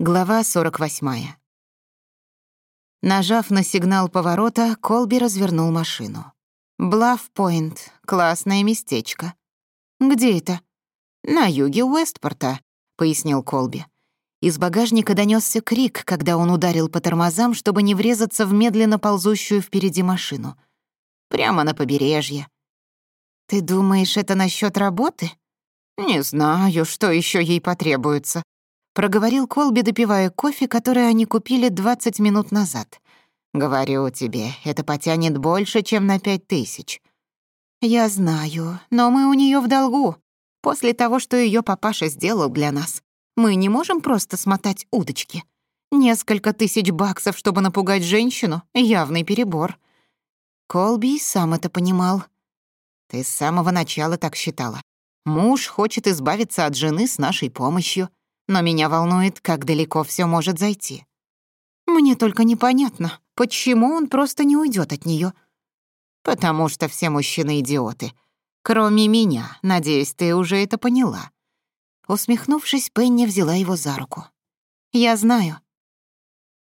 Глава 48. Нажав на сигнал поворота, Колби развернул машину. «Блаф-Пойнт. Классное местечко». «Где это?» «На юге Уэстпорта», — пояснил Колби. Из багажника донесся крик, когда он ударил по тормозам, чтобы не врезаться в медленно ползущую впереди машину. Прямо на побережье. «Ты думаешь, это насчет работы?» «Не знаю, что еще ей потребуется», проговорил Колби, допивая кофе, который они купили 20 минут назад. «Говорю тебе, это потянет больше, чем на пять тысяч». «Я знаю, но мы у нее в долгу. После того, что ее папаша сделал для нас, мы не можем просто смотать удочки. Несколько тысяч баксов, чтобы напугать женщину — явный перебор». Колби сам это понимал. «Ты с самого начала так считала. Муж хочет избавиться от жены с нашей помощью но меня волнует, как далеко все может зайти. Мне только непонятно, почему он просто не уйдет от нее. Потому что все мужчины идиоты. Кроме меня, надеюсь, ты уже это поняла. Усмехнувшись, Пенни взяла его за руку. «Я знаю».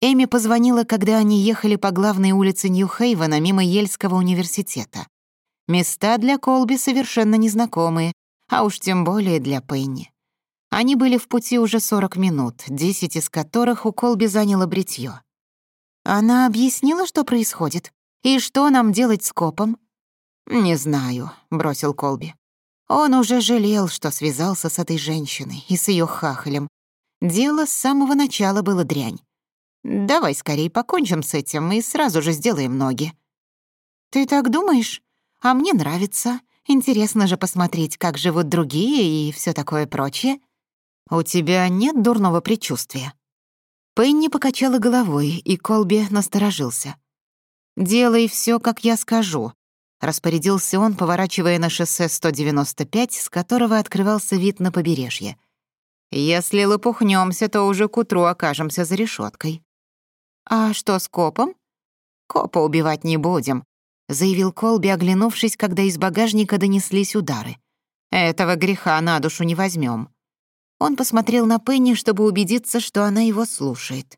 Эми позвонила, когда они ехали по главной улице Нью-Хейвена мимо Ельского университета. Места для Колби совершенно незнакомые, а уж тем более для Пенни. Они были в пути уже 40 минут, 10 из которых у Колби заняло бритьё. Она объяснила, что происходит? И что нам делать с копом? «Не знаю», — бросил Колби. Он уже жалел, что связался с этой женщиной и с её хахалем. Дело с самого начала было дрянь. «Давай скорее покончим с этим и сразу же сделаем ноги». «Ты так думаешь? А мне нравится. Интересно же посмотреть, как живут другие и всё такое прочее». «А «У тебя нет дурного предчувствия?» Пенни покачала головой, и Колби насторожился. «Делай все, как я скажу», — распорядился он, поворачивая на шоссе 195, с которого открывался вид на побережье. «Если лопухнемся, то уже к утру окажемся за решеткой. «А что с копом?» «Копа убивать не будем», — заявил Колби, оглянувшись, когда из багажника донеслись удары. «Этого греха на душу не возьмем. Он посмотрел на Пенни, чтобы убедиться, что она его слушает.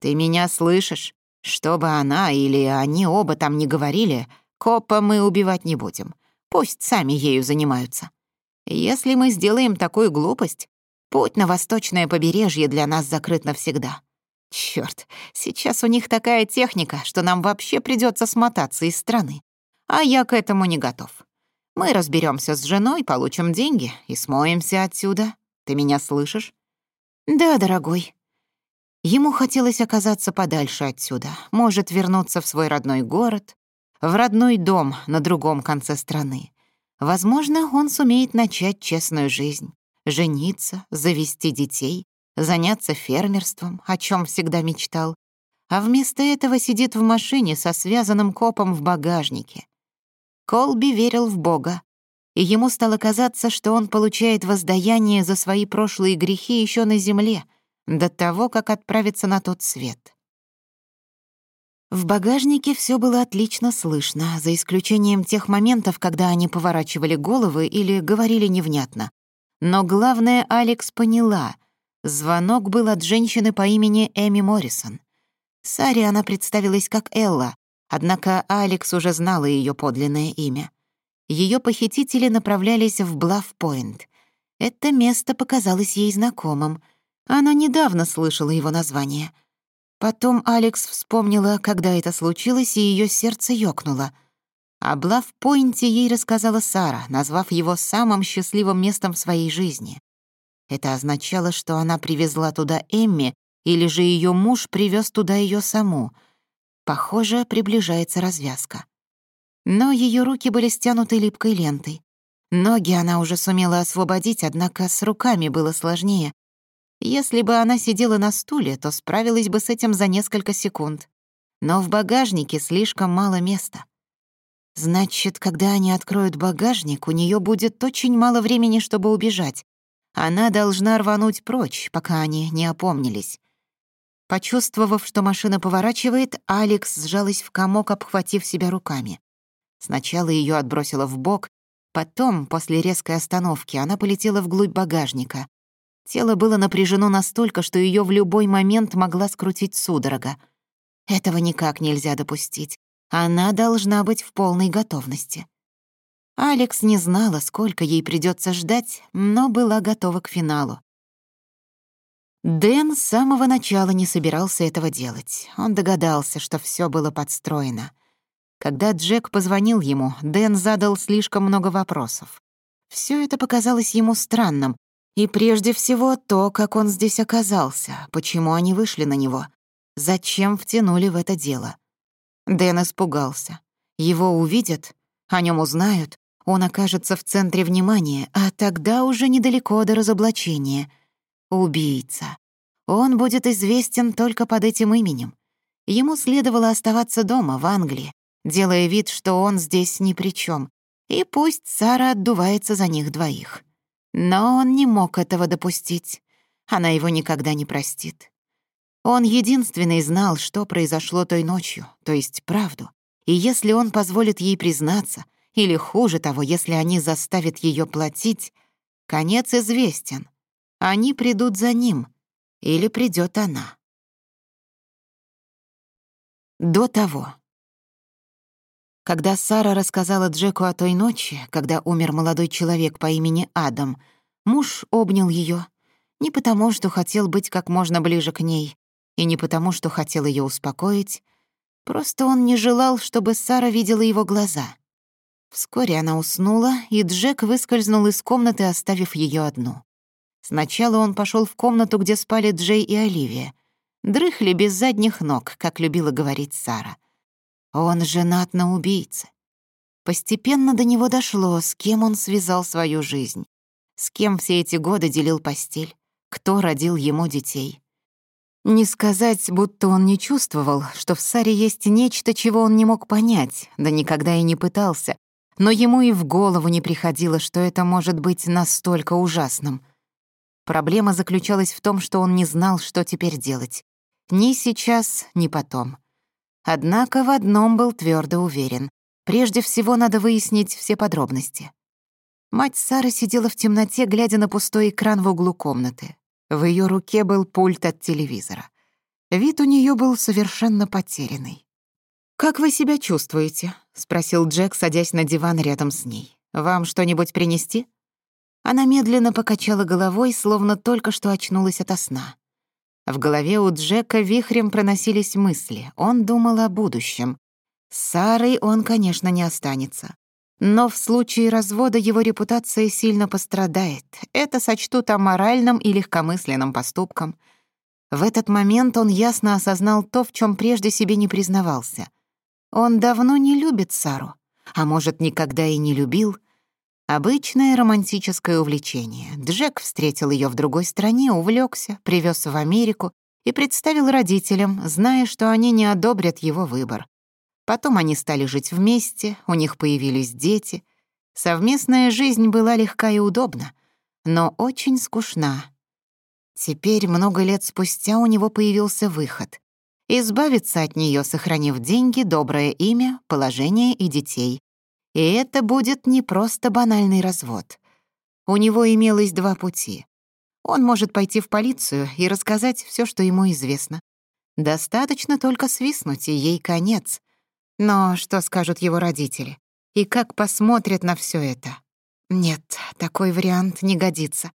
«Ты меня слышишь? Чтобы она или они оба там не говорили, копа мы убивать не будем. Пусть сами ею занимаются. Если мы сделаем такую глупость, путь на восточное побережье для нас закрыт навсегда. Черт, сейчас у них такая техника, что нам вообще придется смотаться из страны. А я к этому не готов. Мы разберемся с женой, получим деньги и смоемся отсюда». Ты меня слышишь?» «Да, дорогой». Ему хотелось оказаться подальше отсюда, может вернуться в свой родной город, в родной дом на другом конце страны. Возможно, он сумеет начать честную жизнь, жениться, завести детей, заняться фермерством, о чем всегда мечтал, а вместо этого сидит в машине со связанным копом в багажнике. Колби верил в Бога, и ему стало казаться, что он получает воздаяние за свои прошлые грехи еще на земле, до того, как отправится на тот свет. В багажнике все было отлично слышно, за исключением тех моментов, когда они поворачивали головы или говорили невнятно. Но главное, Алекс поняла. Звонок был от женщины по имени Эми Моррисон. Саре она представилась как Элла, однако Алекс уже знала ее подлинное имя — ее похитители направлялись в Блав-Пойнт. Это место показалось ей знакомым. Она недавно слышала его название. Потом Алекс вспомнила, когда это случилось, и ее сердце ёкнуло. О Блав-Пойнте ей рассказала Сара, назвав его самым счастливым местом в своей жизни. Это означало, что она привезла туда Эмми, или же ее муж привез туда ее саму. Похоже, приближается развязка. Но ее руки были стянуты липкой лентой. Ноги она уже сумела освободить, однако с руками было сложнее. Если бы она сидела на стуле, то справилась бы с этим за несколько секунд. Но в багажнике слишком мало места. Значит, когда они откроют багажник, у нее будет очень мало времени, чтобы убежать. Она должна рвануть прочь, пока они не опомнились. Почувствовав, что машина поворачивает, Алекс сжалась в комок, обхватив себя руками. Сначала ее отбросило в бок, потом, после резкой остановки, она полетела вглубь багажника. Тело было напряжено настолько, что ее в любой момент могла скрутить судорога. Этого никак нельзя допустить. Она должна быть в полной готовности. Алекс не знала, сколько ей придется ждать, но была готова к финалу. Дэн с самого начала не собирался этого делать. Он догадался, что все было подстроено — когда Джек позвонил ему, Дэн задал слишком много вопросов. Все это показалось ему странным, и прежде всего то, как он здесь оказался, почему они вышли на него, зачем втянули в это дело. Дэн испугался. Его увидят, о нем узнают, он окажется в центре внимания, а тогда уже недалеко до разоблачения. Убийца. Он будет известен только под этим именем. Ему следовало оставаться дома, в Англии, делая вид, что он здесь ни при чем, и пусть Сара отдувается за них двоих. Но он не мог этого допустить. Она его никогда не простит. Он единственный знал, что произошло той ночью, то есть правду. И если он позволит ей признаться, или хуже того, если они заставят ее платить, конец известен. Они придут за ним, или придет она. До того. Когда Сара рассказала Джеку о той ночи, когда умер молодой человек по имени Адам, муж обнял ее не потому, что хотел быть как можно ближе к ней, и не потому, что хотел ее успокоить, просто он не желал, чтобы Сара видела его глаза. Вскоре она уснула, и Джек выскользнул из комнаты, оставив ее одну. Сначала он пошел в комнату, где спали Джей и Оливия. Дрыхли без задних ног, как любила говорить Сара. Он женат на убийце. Постепенно до него дошло, с кем он связал свою жизнь, с кем все эти годы делил постель, кто родил ему детей. Не сказать, будто он не чувствовал, что в Саре есть нечто, чего он не мог понять, да никогда и не пытался, но ему и в голову не приходило, что это может быть настолько ужасным. Проблема заключалась в том, что он не знал, что теперь делать. Ни сейчас, ни потом. Однако в одном был твердо уверен. Прежде всего надо выяснить все подробности. Мать Сары сидела в темноте, глядя на пустой экран в углу комнаты. В ее руке был пульт от телевизора. Вид у нее был совершенно потерянный. «Как вы себя чувствуете?» — спросил Джек, садясь на диван рядом с ней. «Вам что-нибудь принести?» Она медленно покачала головой, словно только что очнулась ото сна. В голове у Джека вихрем проносились мысли. Он думал о будущем. С Сарой он, конечно, не останется. Но в случае развода его репутация сильно пострадает. Это сочтут аморальным и легкомысленным поступком. В этот момент он ясно осознал то, в чем прежде себе не признавался. Он давно не любит Сару, а может, никогда и не любил, Обычное романтическое увлечение. Джек встретил ее в другой стране, увлекся, привез в Америку и представил родителям, зная, что они не одобрят его выбор. Потом они стали жить вместе, у них появились дети. Совместная жизнь была легка и удобна, но очень скучна. Теперь, много лет спустя, у него появился выход. Избавиться от нее, сохранив деньги, доброе имя, положение и детей. И это будет не просто банальный развод. У него имелось два пути. Он может пойти в полицию и рассказать все, что ему известно. Достаточно только свистнуть, и ей конец. Но что скажут его родители? И как посмотрят на все это? Нет, такой вариант не годится.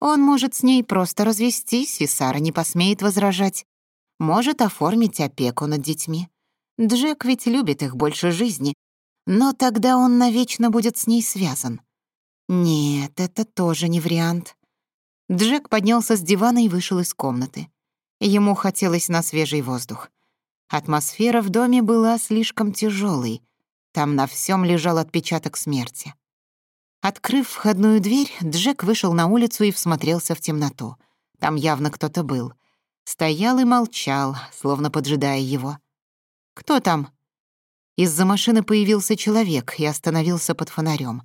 Он может с ней просто развестись, и Сара не посмеет возражать. Может оформить опеку над детьми. Джек ведь любит их больше жизни, но тогда он навечно будет с ней связан. Нет, это тоже не вариант. Джек поднялся с дивана и вышел из комнаты. Ему хотелось на свежий воздух. Атмосфера в доме была слишком тяжелой. Там на всем лежал отпечаток смерти. Открыв входную дверь, Джек вышел на улицу и всмотрелся в темноту. Там явно кто-то был. Стоял и молчал, словно поджидая его. «Кто там?» Из-за машины появился человек и остановился под фонарем.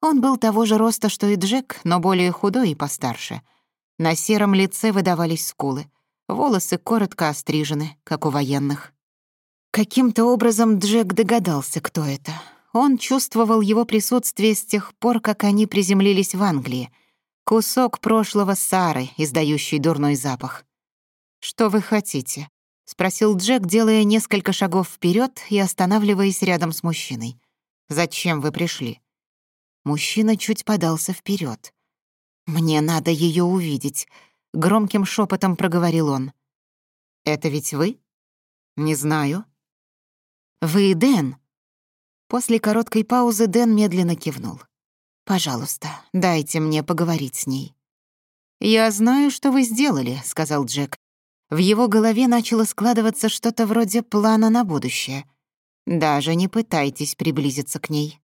Он был того же роста, что и Джек, но более худой и постарше. На сером лице выдавались скулы. Волосы коротко острижены, как у военных. Каким-то образом Джек догадался, кто это. Он чувствовал его присутствие с тех пор, как они приземлились в Англии. Кусок прошлого Сары, издающий дурной запах. «Что вы хотите?» спросил Джек, делая несколько шагов вперед и останавливаясь рядом с мужчиной. «Зачем вы пришли?» Мужчина чуть подался вперед. «Мне надо ее увидеть», — громким шепотом проговорил он. «Это ведь вы?» «Не знаю». «Вы Дэн?» После короткой паузы Дэн медленно кивнул. «Пожалуйста, дайте мне поговорить с ней». «Я знаю, что вы сделали», — сказал Джек. В его голове начало складываться что-то вроде плана на будущее. Даже не пытайтесь приблизиться к ней.